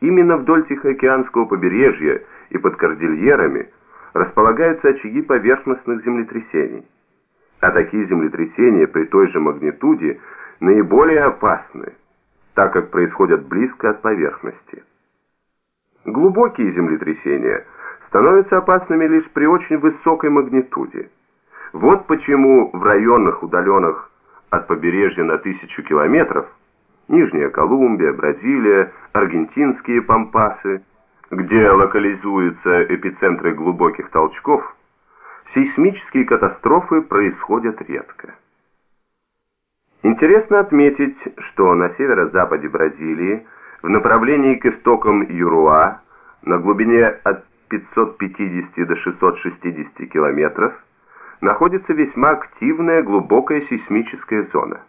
Именно вдоль Тихоокеанского побережья и под кордильерами располагаются очаги поверхностных землетрясений. А такие землетрясения при той же магнитуде наиболее опасны, так как происходят близко от поверхности. Глубокие землетрясения становятся опасными лишь при очень высокой магнитуде. Вот почему в районах, удаленных от побережья на тысячу километров, Нижняя Колумбия, Бразилия, аргентинские пампасы, где локализуются эпицентры глубоких толчков, сейсмические катастрофы происходят редко. Интересно отметить, что на северо-западе Бразилии, в направлении к истокам Юруа, на глубине от 550 до 660 километров, находится весьма активная глубокая сейсмическая зона.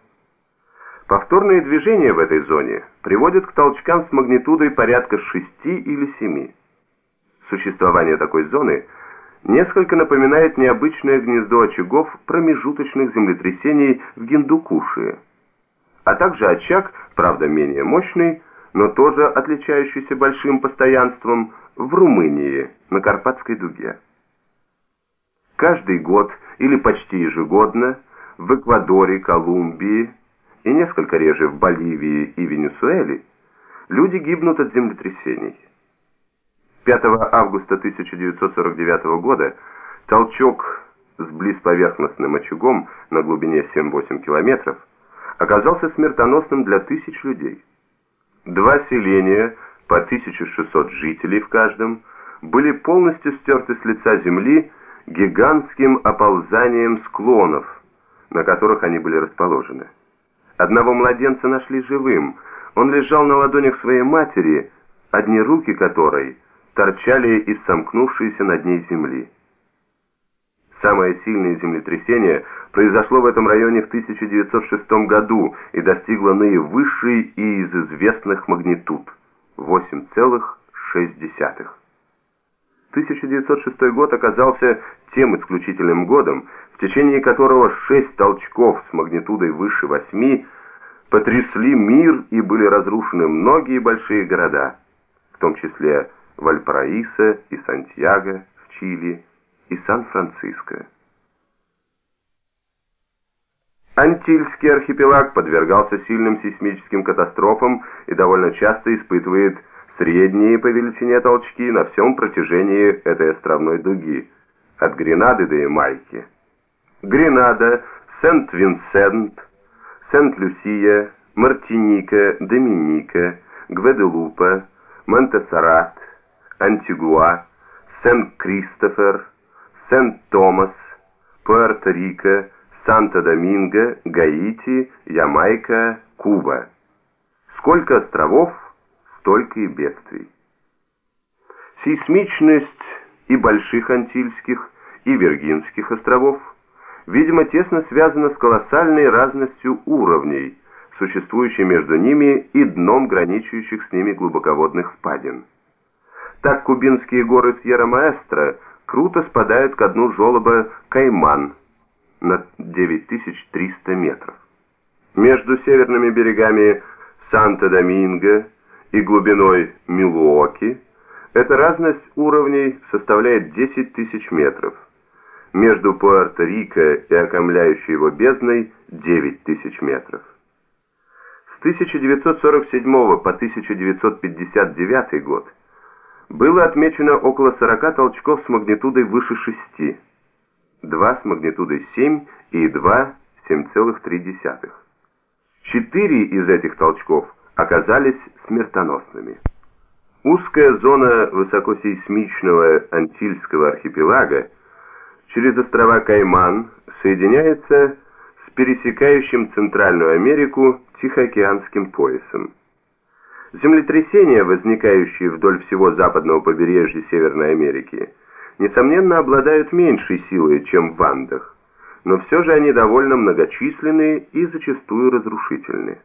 Повторные движения в этой зоне приводят к толчкам с магнитудой порядка 6 или 7. Существование такой зоны несколько напоминает необычное гнездо очагов промежуточных землетрясений в Гиндукушии, а также очаг, правда менее мощный, но тоже отличающийся большим постоянством в Румынии на Карпатской дуге. Каждый год или почти ежегодно в Эквадоре, Колумбии, и несколько реже в Боливии и Венесуэле, люди гибнут от землетрясений. 5 августа 1949 года толчок с близповерхностным очагом на глубине 7-8 километров оказался смертоносным для тысяч людей. Два селения по 1600 жителей в каждом были полностью стерты с лица земли гигантским оползанием склонов, на которых они были расположены. Одного младенца нашли живым. Он лежал на ладонях своей матери, одни руки которой торчали из сомкнувшейся над ней земли. Самое сильное землетрясение произошло в этом районе в 1906 году и достигло наивысшей и из известных магнитуд – 8,6. 1906 год оказался тем исключительным годом, в течение которого шесть толчков с магнитудой выше восьми потрясли мир и были разрушены многие большие города, в том числе Вальпараисо и Сантьяго в Чили и Сан-Франциско. Антильский архипелаг подвергался сильным сейсмическим катастрофам и довольно часто испытывает средние по величине толчки на всем протяжении этой островной дуги, от Гренады до Ямайки. Гренада, Сент-Винсент, Сент-Люсия, Мартиника, Доминика, Гваделупа, Монтессерат, Антигуа, Сент-Кристофер, Сент-Томас, Пуэрто-Рико, Санто-Доминго, Гаити, Ямайка, Куба. Сколько островов, столько и бедствий. Сейсмичность и Больших Антильских, и Виргинских островов – видимо, тесно связано с колоссальной разностью уровней, существующей между ними и дном граничащих с ними глубоководных впадин. Так кубинские горы Сьерра-Маэстро круто спадают к дну желоба Кайман на 9300 метров. Между северными берегами Санто-Доминго и глубиной Милуоки эта разность уровней составляет 10 тысяч метров между Пуэрто-Рико и окомляющей его бездной 9 тысяч метров. С 1947 по 1959 год было отмечено около 40 толчков с магнитудой выше 6, 2 с магнитудой 7 и 2 7,3. Четыре из этих толчков оказались смертоносными. Узкая зона высокосейсмичного Антильского архипелага через острова Кайман соединяется с пересекающим Центральную Америку Тихоокеанским поясом. Землетрясения, возникающие вдоль всего западного побережья Северной Америки, несомненно обладают меньшей силой, чем в Андах, но все же они довольно многочисленные и зачастую разрушительны.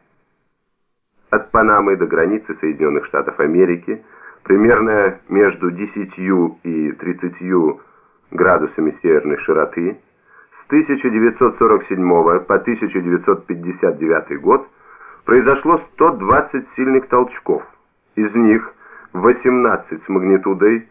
От Панамы до границы Соединенных Штатов Америки, примерно между 10 и 30 градусами северной широты, с 1947 по 1959 год произошло 120 сильных толчков. Из них 18 с магнитудой